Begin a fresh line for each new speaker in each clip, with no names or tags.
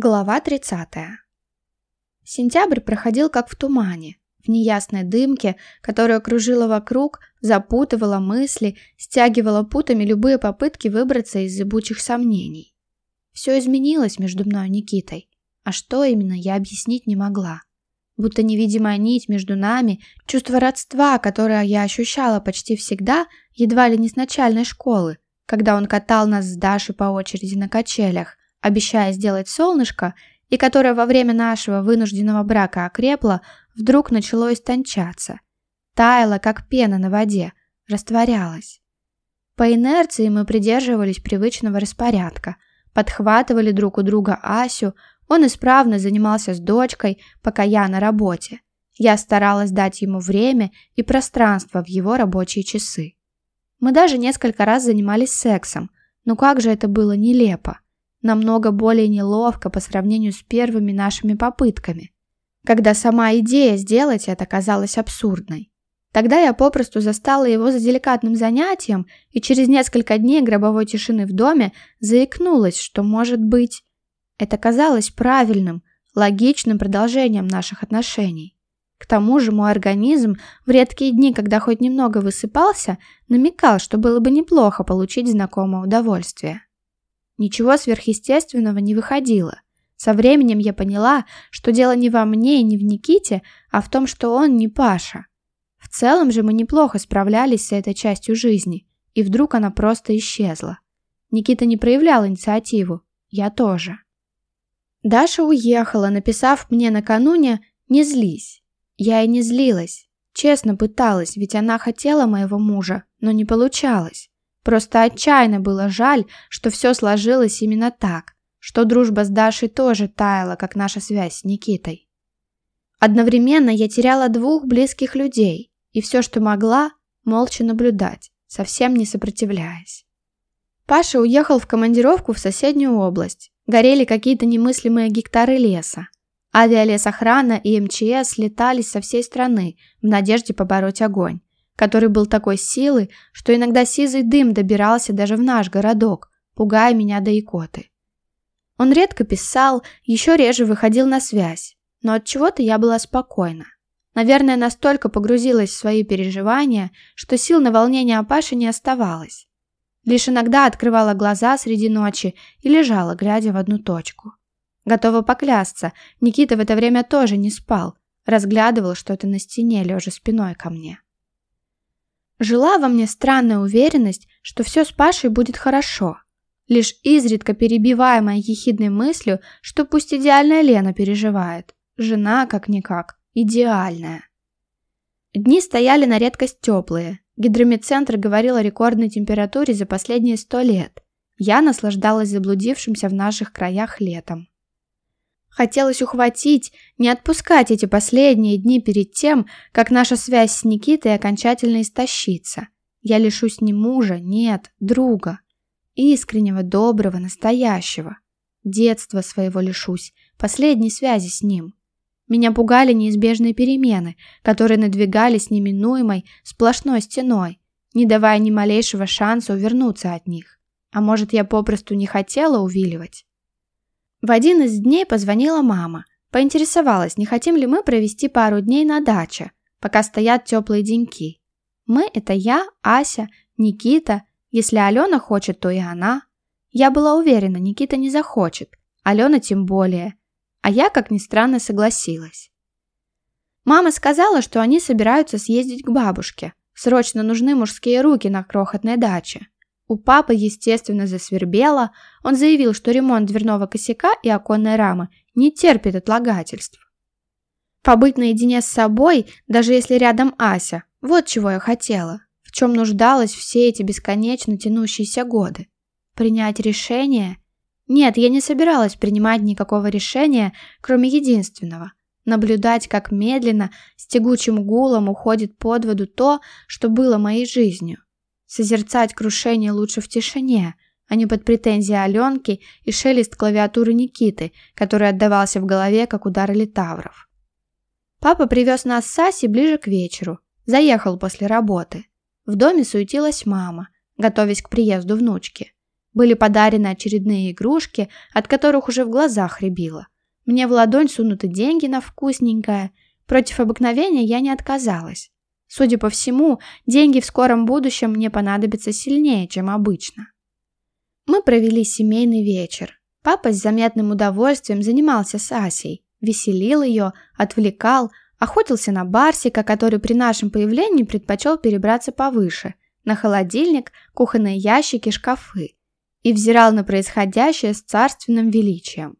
Глава 30. Сентябрь проходил как в тумане. В неясной дымке, которая кружила вокруг, запутывала мысли, стягивала путами любые попытки выбраться из зыбучих сомнений. Все изменилось между мной и Никитой. А что именно, я объяснить не могла. Будто невидимая нить между нами, чувство родства, которое я ощущала почти всегда, едва ли не с начальной школы, когда он катал нас с Дашей по очереди на качелях, обещая сделать солнышко, и которое во время нашего вынужденного брака окрепло, вдруг начало истончаться. Таяло, как пена на воде, растворялось. По инерции мы придерживались привычного распорядка, подхватывали друг у друга Асю, он исправно занимался с дочкой, пока я на работе. Я старалась дать ему время и пространство в его рабочие часы. Мы даже несколько раз занимались сексом, но как же это было нелепо намного более неловко по сравнению с первыми нашими попытками, когда сама идея сделать это казалась абсурдной. Тогда я попросту застала его за деликатным занятием и через несколько дней гробовой тишины в доме заикнулась, что, может быть, это казалось правильным, логичным продолжением наших отношений. К тому же мой организм в редкие дни, когда хоть немного высыпался, намекал, что было бы неплохо получить знакомое удовольствие. Ничего сверхъестественного не выходило. Со временем я поняла, что дело не во мне и не в Никите, а в том, что он не Паша. В целом же мы неплохо справлялись с этой частью жизни, и вдруг она просто исчезла. Никита не проявлял инициативу, я тоже. Даша уехала, написав мне накануне «не злись». Я и не злилась, честно пыталась, ведь она хотела моего мужа, но не получалось. Просто отчаянно было жаль, что все сложилось именно так, что дружба с Дашей тоже таяла, как наша связь с Никитой. Одновременно я теряла двух близких людей, и все, что могла, молча наблюдать, совсем не сопротивляясь. Паша уехал в командировку в соседнюю область. Горели какие-то немыслимые гектары леса. Авиалесохрана и МЧС летали со всей страны в надежде побороть огонь который был такой силы, что иногда сизый дым добирался даже в наш городок, пугая меня до икоты. Он редко писал, еще реже выходил на связь, но от чего-то я была спокойна. Наверное, настолько погрузилась в свои переживания, что сил на волнение Апаши не оставалось. Лишь иногда открывала глаза среди ночи и лежала, глядя в одну точку. Готова поклясться, Никита в это время тоже не спал, разглядывал что-то на стене, лежа спиной ко мне. Жила во мне странная уверенность, что все с Пашей будет хорошо. Лишь изредка перебиваемая ехидной мыслью, что пусть идеальная Лена переживает. Жена, как-никак, идеальная. Дни стояли на редкость теплые. Гидромедцентр говорил о рекордной температуре за последние сто лет. Я наслаждалась заблудившимся в наших краях летом. Хотелось ухватить, не отпускать эти последние дни перед тем, как наша связь с Никитой окончательно истощится. Я лишусь не мужа, нет, друга. Искреннего, доброго, настоящего. Детства своего лишусь, последней связи с ним. Меня пугали неизбежные перемены, которые надвигались неминуемой сплошной стеной, не давая ни малейшего шанса увернуться от них. А может, я попросту не хотела увиливать? В один из дней позвонила мама. Поинтересовалась, не хотим ли мы провести пару дней на даче, пока стоят теплые деньки. Мы – это я, Ася, Никита. Если Алена хочет, то и она. Я была уверена, Никита не захочет. Алена тем более. А я, как ни странно, согласилась. Мама сказала, что они собираются У папы, естественно, засвербело. Он заявил, что ремонт дверного косяка и оконной рамы не терпит отлагательств. Побыть наедине с собой, даже если рядом Ася, вот чего я хотела, в чем нуждалась все эти бесконечно тянущиеся годы. Принять решение? Нет, я не собиралась принимать никакого решения, кроме единственного наблюдать, как медленно, с тягучим гулом уходит под воду то, что было моей жизнью. Созерцать крушение лучше в тишине, а не под претензии Аленки и шелест клавиатуры Никиты, который отдавался в голове, как удары литавров. Папа привез нас с Саси ближе к вечеру. Заехал после работы. В доме суетилась мама, готовясь к приезду внучки. Были подарены очередные игрушки, от которых уже в глазах рябило. Мне в ладонь сунуты деньги на вкусненькое. Против обыкновения я не отказалась. Судя по всему, деньги в скором будущем мне понадобятся сильнее, чем обычно. Мы провели семейный вечер. Папа с заметным удовольствием занимался с Асей, веселил ее, отвлекал, охотился на Барсика, который при нашем появлении предпочел перебраться повыше, на холодильник, кухонные ящики, шкафы, и взирал на происходящее с царственным величием.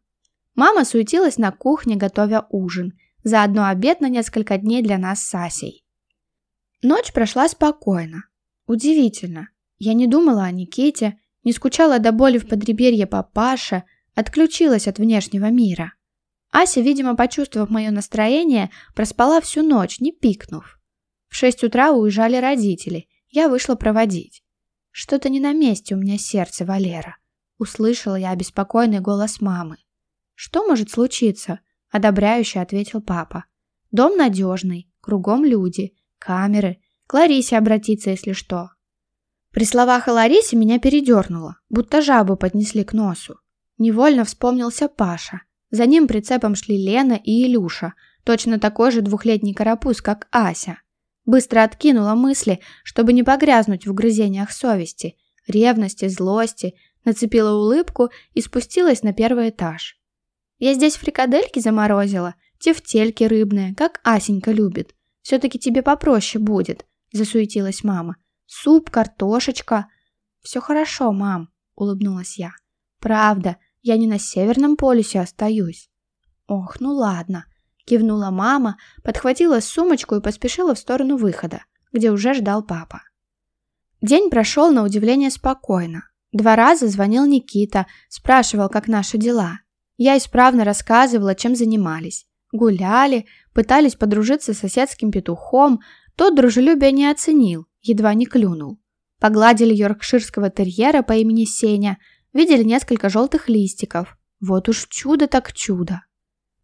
Мама суетилась на кухне, готовя ужин, заодно обед на несколько дней для нас с Асей. Ночь прошла спокойно. Удивительно. Я не думала о Никите, не скучала до боли в подреберье папаша, отключилась от внешнего мира. Ася, видимо, почувствовав мое настроение, проспала всю ночь, не пикнув. В шесть утра уезжали родители, я вышла проводить. Что-то не на месте у меня сердце, Валера. Услышала я обеспокоенный голос мамы. «Что может случиться?» – одобряюще ответил папа. «Дом надежный, кругом люди, камеры, к Ларисе обратиться, если что. При словах о Ларисе меня передернуло, будто жабу поднесли к носу. Невольно вспомнился Паша. За ним прицепом шли Лена и Илюша, точно такой же двухлетний карапуз, как Ася. Быстро откинула мысли, чтобы не погрязнуть в угрызениях совести, ревности, злости, нацепила улыбку и спустилась на первый этаж. Я здесь фрикадельки заморозила, тефтельки рыбные, как Асенька любит. Все-таки тебе попроще будет», – засуетилась мама. «Суп, картошечка». «Все хорошо, мам», – улыбнулась я. «Правда, я не на Северном полюсе остаюсь». «Ох, ну ладно», – кивнула мама, подхватила сумочку и поспешила в сторону выхода, где уже ждал папа. День прошел на удивление спокойно. Два раза звонил Никита, спрашивал, как наши дела. Я исправно рассказывала, чем занимались. Гуляли, пытались подружиться с соседским петухом, тот дружелюбие не оценил, едва не клюнул. Погладили йоркширского терьера по имени Сеня, видели несколько желтых листиков. Вот уж чудо так чудо.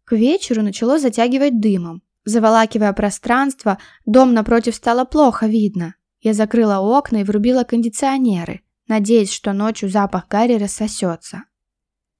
К вечеру начало затягивать дымом. Заволакивая пространство, дом напротив стало плохо видно. Я закрыла окна и врубила кондиционеры, надеясь, что ночью запах гари рассосется.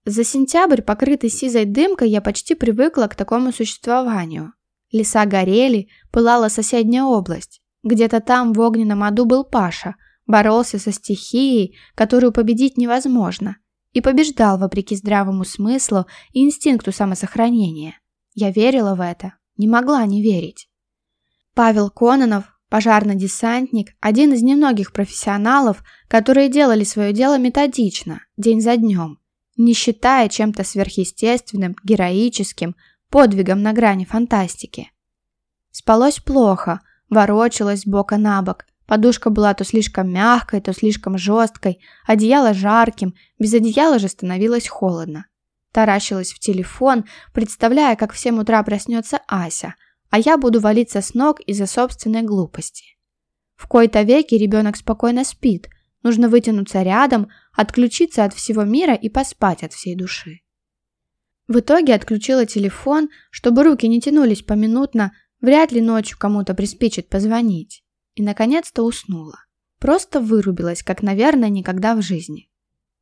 За сентябрь, покрытый сизой дымкой, я почти привыкла к такому существованию. Леса горели, пылала соседняя область. Где-то там в огненном аду был Паша, боролся со стихией, которую победить невозможно, и побеждал вопреки здравому смыслу и инстинкту самосохранения. Я верила в это, не могла не верить. Павел Кононов, пожарный десантник один из немногих профессионалов, которые делали свое дело методично, день за днем, не считая чем-то сверхъестественным, героическим – подвигом на грани фантастики. Спалось плохо, ворочалось бока на бок. Подушка была то слишком мягкой, то слишком жесткой, одеяло жарким, без одеяла же становилось холодно. Таращилась в телефон, представляя, как в 7 утра проснется Ася, а я буду валиться с ног из-за собственной глупости. В кои-то веки ребенок спокойно спит, нужно вытянуться рядом, отключиться от всего мира и поспать от всей души. В итоге отключила телефон, чтобы руки не тянулись поминутно, вряд ли ночью кому-то приспичит позвонить. И, наконец-то, уснула. Просто вырубилась, как, наверное, никогда в жизни.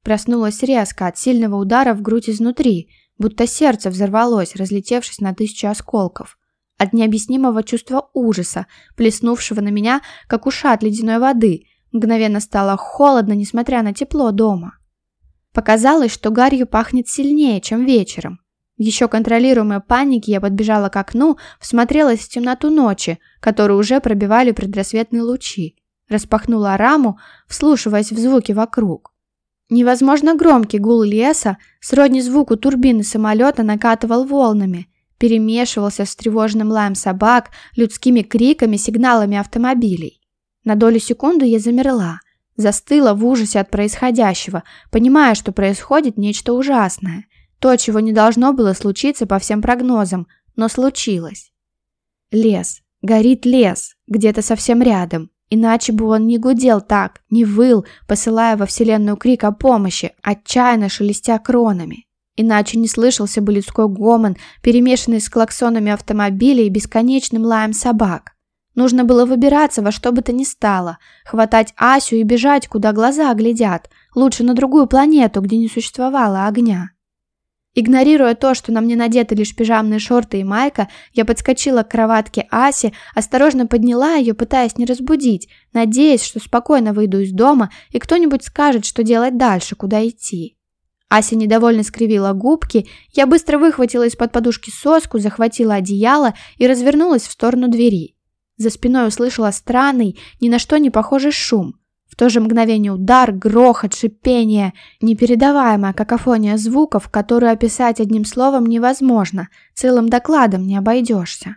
Проснулась резко от сильного удара в грудь изнутри, будто сердце взорвалось, разлетевшись на тысячи осколков. От необъяснимого чувства ужаса, плеснувшего на меня, как ушат ледяной воды, мгновенно стало холодно, несмотря на тепло дома. Показалось, что гарью пахнет сильнее, чем вечером. В еще контролируемой панике я подбежала к окну, всмотрелась в темноту ночи, которую уже пробивали предрассветные лучи. Распахнула раму, вслушиваясь в звуки вокруг. Невозможно громкий гул леса, сродни звуку турбины самолета, накатывал волнами, перемешивался с тревожным лаем собак, людскими криками, сигналами автомобилей. На долю секунды я замерла, застыла в ужасе от происходящего, понимая, что происходит нечто ужасное. То, чего не должно было случиться по всем прогнозам, но случилось. Лес. Горит лес. Где-то совсем рядом. Иначе бы он не гудел так, не выл, посылая во вселенную крик о помощи, отчаянно шелестя кронами. Иначе не слышался бы людской гомон, перемешанный с клаксонами автомобилей и бесконечным лаем собак. Нужно было выбираться во что бы то ни стало, хватать Асю и бежать, куда глаза глядят, лучше на другую планету, где не существовало огня. Игнорируя то, что на мне надеты лишь пижамные шорты и майка, я подскочила к кроватке Аси, осторожно подняла ее, пытаясь не разбудить, надеясь, что спокойно выйду из дома и кто-нибудь скажет, что делать дальше, куда идти. Ася недовольно скривила губки, я быстро выхватила из-под подушки соску, захватила одеяло и развернулась в сторону двери. За спиной услышала странный, ни на что не похожий шум – в то же мгновение удар, грохот, шипение, непередаваемая какофония звуков, которую описать одним словом невозможно, целым докладом не обойдешься.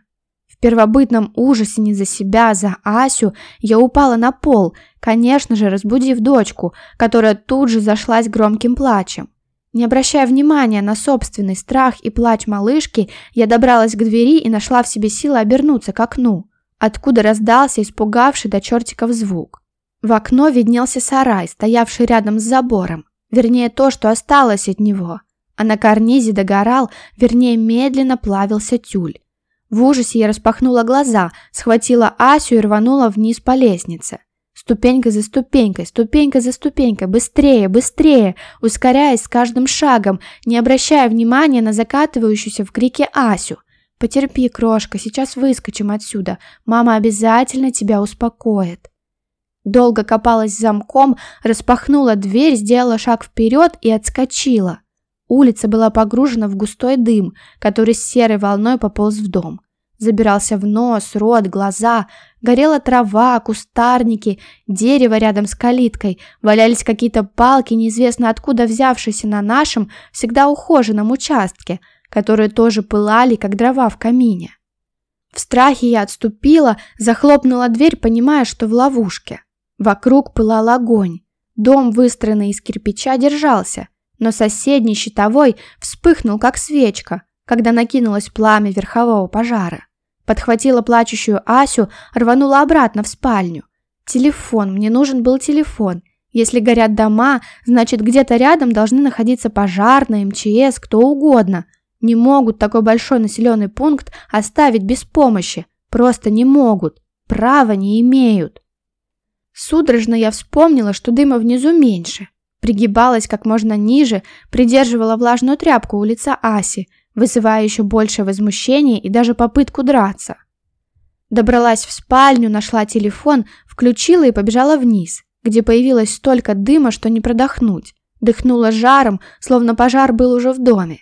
В первобытном ужасе не за себя, а за Асю я упала на пол, конечно же, разбудив дочку, которая тут же зашлась громким плачем. Не обращая внимания на собственный страх и плач малышки, я добралась к двери и нашла в себе силы обернуться к окну, откуда раздался испугавший до чертиков звук. В окно виднелся сарай, стоявший рядом с забором. Вернее, то, что осталось от него. А на карнизе догорал, вернее, медленно плавился тюль. В ужасе я распахнула глаза, схватила Асю и рванула вниз по лестнице. Ступенька за ступенькой, ступенька за ступенькой, быстрее, быстрее, ускоряясь с каждым шагом, не обращая внимания на закатывающуюся в крике Асю. «Потерпи, крошка, сейчас выскочим отсюда. Мама обязательно тебя успокоит». Долго копалась замком, распахнула дверь, сделала шаг вперед и отскочила. Улица была погружена в густой дым, который с серой волной пополз в дом. Забирался в нос, рот, глаза. Горела трава, кустарники, дерево рядом с калиткой. Валялись какие-то палки, неизвестно откуда взявшиеся на нашем, всегда ухоженном участке, которые тоже пылали, как дрова в камине. В страхе я отступила, захлопнула дверь, понимая, что в ловушке. Вокруг пылал огонь. Дом, выстроенный из кирпича, держался, но соседний щитовой вспыхнул, как свечка, когда накинулось пламя верхового пожара. Подхватила плачущую Асю, рванула обратно в спальню. «Телефон, мне нужен был телефон. Если горят дома, значит, где-то рядом должны находиться пожарные, МЧС, кто угодно. Не могут такой большой населенный пункт оставить без помощи. Просто не могут. Права не имеют». Судорожно я вспомнила, что дыма внизу меньше. Пригибалась как можно ниже, придерживала влажную тряпку у лица Аси, вызывая еще большее возмущение и даже попытку драться. Добралась в спальню, нашла телефон, включила и побежала вниз, где появилось столько дыма, что не продохнуть. Дыхнула жаром, словно пожар был уже в доме.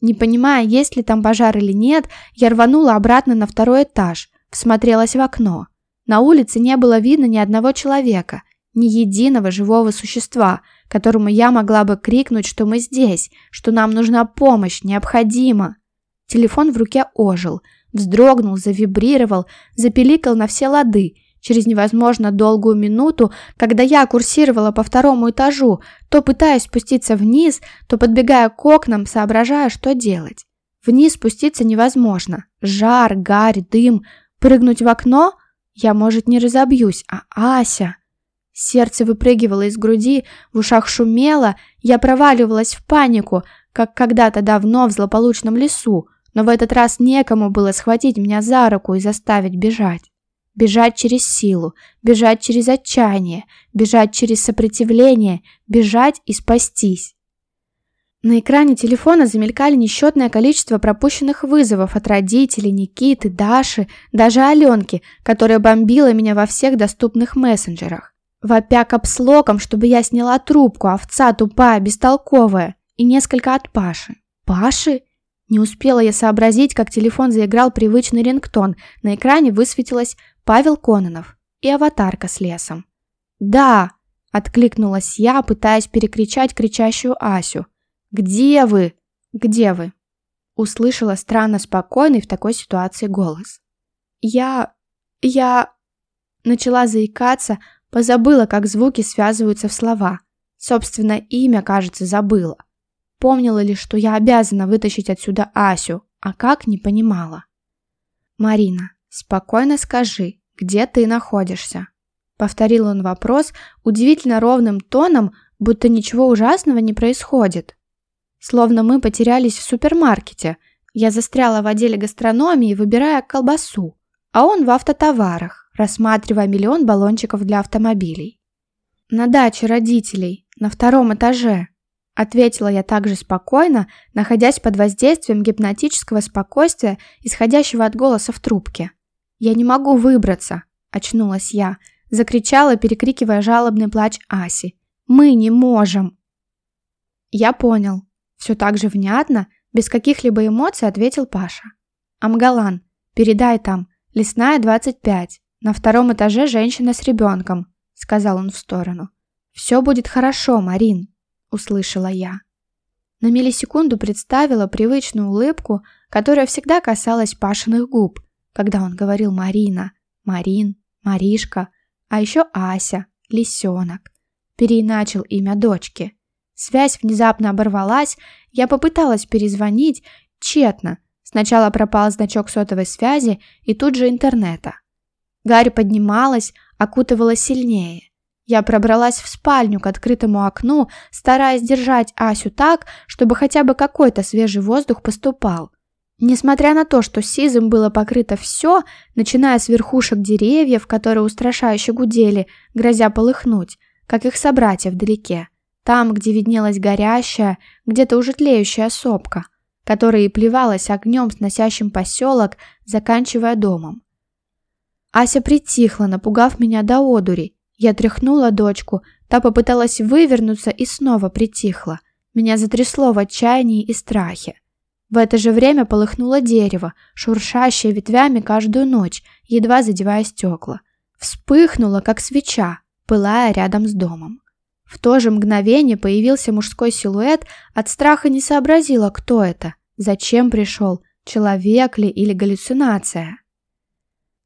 Не понимая, есть ли там пожар или нет, я рванула обратно на второй этаж, всмотрелась в окно. На улице не было видно ни одного человека, ни единого живого существа, которому я могла бы крикнуть, что мы здесь, что нам нужна помощь, необходима. Телефон в руке ожил, вздрогнул, завибрировал, запеликал на все лады. Через невозможно долгую минуту, когда я курсировала по второму этажу, то пытаясь спуститься вниз, то подбегая к окнам, соображая, что делать. Вниз спуститься невозможно. Жар, гарь, дым. Прыгнуть в окно – я, может, не разобьюсь, а Ася... Сердце выпрыгивало из груди, в ушах шумело, я проваливалась в панику, как когда-то давно в злополучном лесу, но в этот раз некому было схватить меня за руку и заставить бежать. Бежать через силу, бежать через отчаяние, бежать через сопротивление, бежать и спастись. На экране телефона замелькали несчетное количество пропущенных вызовов от родителей, Никиты, Даши, даже Аленки, которая бомбила меня во всех доступных мессенджерах. Вопя капслоком, чтобы я сняла трубку, овца тупая, бестолковая, и несколько от Паши. Паши? Не успела я сообразить, как телефон заиграл привычный рингтон. На экране высветилось «Павел Кононов» и аватарка с лесом. «Да!» – откликнулась я, пытаясь перекричать кричащую Асю – «Где вы? Где вы?» Услышала странно спокойный в такой ситуации голос. «Я... я...» Начала заикаться, позабыла, как звуки связываются в слова. Собственно, имя, кажется, забыла. Помнила ли, что я обязана вытащить отсюда Асю, а как не понимала. «Марина, спокойно скажи, где ты находишься?» Повторил он вопрос удивительно ровным тоном, будто ничего ужасного не происходит словно мы потерялись в супермаркете. Я застряла в отделе гастрономии, выбирая колбасу, а он в автотоварах, рассматривая миллион баллончиков для автомобилей. «На даче родителей, на втором этаже», — ответила я также спокойно, находясь под воздействием гипнотического спокойствия, исходящего от голоса в трубке. «Я не могу выбраться», — очнулась я, закричала, перекрикивая жалобный плач Аси. «Мы не можем!» Я понял. Все так же внятно, без каких-либо эмоций ответил Паша. «Амгалан, передай там, лесная 25, на втором этаже женщина с ребенком», сказал он в сторону. «Все будет хорошо, Марин», услышала я. На миллисекунду представила привычную улыбку, которая всегда касалась Пашиных губ, когда он говорил «Марина», «Марин», «Маришка», а еще «Ася», «Лисенок». Переиначил имя дочки. Связь внезапно оборвалась, я попыталась перезвонить, тщетно. Сначала пропал значок сотовой связи и тут же интернета. Гарь поднималась, окутывала сильнее. Я пробралась в спальню к открытому окну, стараясь держать Асю так, чтобы хотя бы какой-то свежий воздух поступал. Несмотря на то, что сизым было покрыто все, начиная с верхушек деревьев, которые устрашающе гудели, грозя полыхнуть, как их собратья вдалеке, там, где виднелась горящая, где-то уже тлеющая сопка, которая и плевалась огнем, сносящим поселок, заканчивая домом. Ася притихла, напугав меня до одури. Я тряхнула дочку, та попыталась вывернуться и снова притихла. Меня затрясло в отчаянии и страхе. В это же время полыхнуло дерево, шуршащее ветвями каждую ночь, едва задевая стекла. Вспыхнуло, как свеча, пылая рядом с домом. В то же мгновение появился мужской силуэт, от страха не сообразила, кто это, зачем пришел, человек ли или галлюцинация.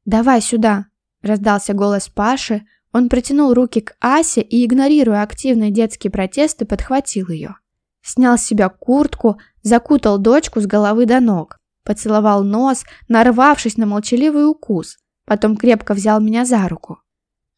«Давай сюда!» – раздался голос Паши, он протянул руки к Асе и, игнорируя активные детские протесты, подхватил ее. Снял с себя куртку, закутал дочку с головы до ног, поцеловал нос, нарвавшись на молчаливый укус, потом крепко взял меня за руку.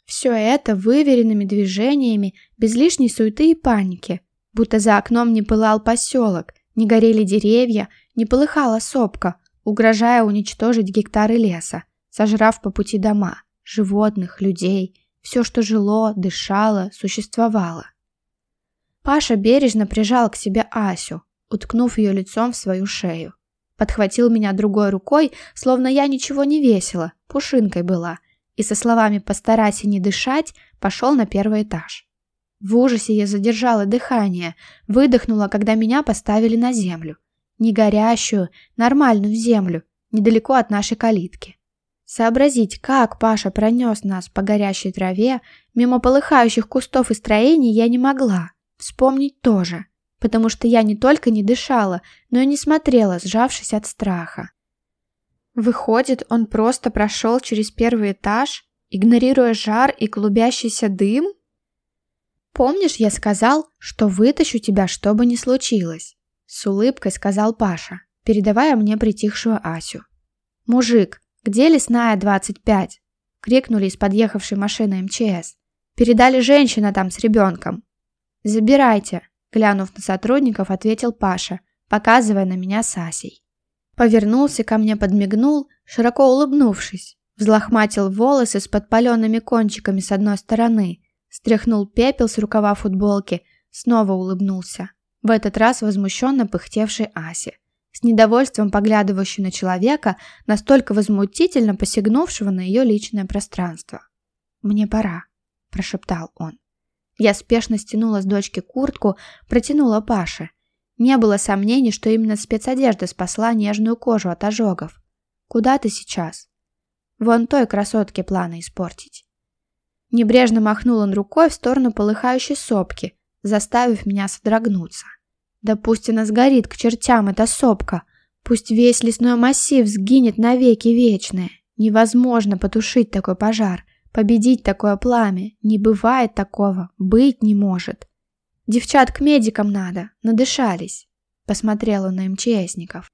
Все это выверенными движениями, без лишней суеты и паники. Будто за окном не пылал поселок, не горели деревья, не полыхала сопка, угрожая уничтожить гектары леса, сожрав по пути дома, животных, людей, все, что жило, дышало, существовало. Паша бережно прижал к себе Асю, уткнув ее лицом в свою шею. Подхватил меня другой рукой, словно я ничего не весила, пушинкой была – и со словами «постарайся не дышать» пошел на первый этаж. В ужасе я задержала дыхание, выдохнула, когда меня поставили на землю. Не горящую, нормальную землю, недалеко от нашей калитки. Сообразить, как Паша пронес нас по горящей траве, мимо полыхающих кустов и строений я не могла. Вспомнить тоже, потому что я не только не дышала, но и не смотрела, сжавшись от страха. Выходит, он просто прошел через первый этаж, игнорируя жар и клубящийся дым? «Помнишь, я сказал, что вытащу тебя, что бы ни случилось?» С улыбкой сказал Паша, передавая мне притихшую Асю. «Мужик, где лесная 25?» Крикнули из подъехавшей машины МЧС. «Передали женщина там с ребенком». «Забирайте», глянув на сотрудников, ответил Паша, показывая на меня с Асей. Повернулся ко мне, подмигнул, широко улыбнувшись. Взлохматил волосы с подпаленными кончиками с одной стороны. Стряхнул пепел с рукава футболки. Снова улыбнулся. В этот раз возмущенно пыхтевший Асе. С недовольством поглядывающий на человека, настолько возмутительно посягнувшего на ее личное пространство. «Мне пора», – прошептал он. Я спешно стянула с дочки куртку, протянула Паше – не было сомнений, что именно спецодежда спасла нежную кожу от ожогов. Куда ты сейчас? Вон той красотке планы испортить. Небрежно махнул он рукой в сторону полыхающей сопки, заставив меня содрогнуться. Да пусть она сгорит к чертям, эта сопка. Пусть весь лесной массив сгинет навеки вечные. Невозможно потушить такой пожар, победить такое пламя. Не бывает такого, быть не может. Девчат к медикам надо, надышались. Посмотрел он на МЧСников.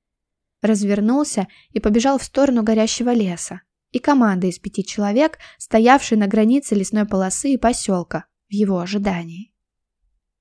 Развернулся и побежал в сторону горящего леса. И команда из пяти человек, стоявшей на границе лесной полосы и поселка, в его ожидании.